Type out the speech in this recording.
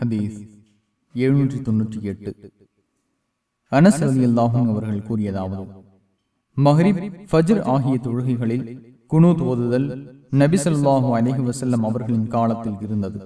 ஹதீஸ் எழுநூற்றி தொன்னூற்றி எட்டு. அனஸ் அலி அல்லாஹும் அவர்கள் கூறியதாவது மஹரிப் ஃபஜ்ர் ஆகிய தொழுகைகளில் குனூத் ஓதுதல் நபிசல்லாஹு அலஹி வசல்லம் அவர்களின் காலத்தில் இருந்தது.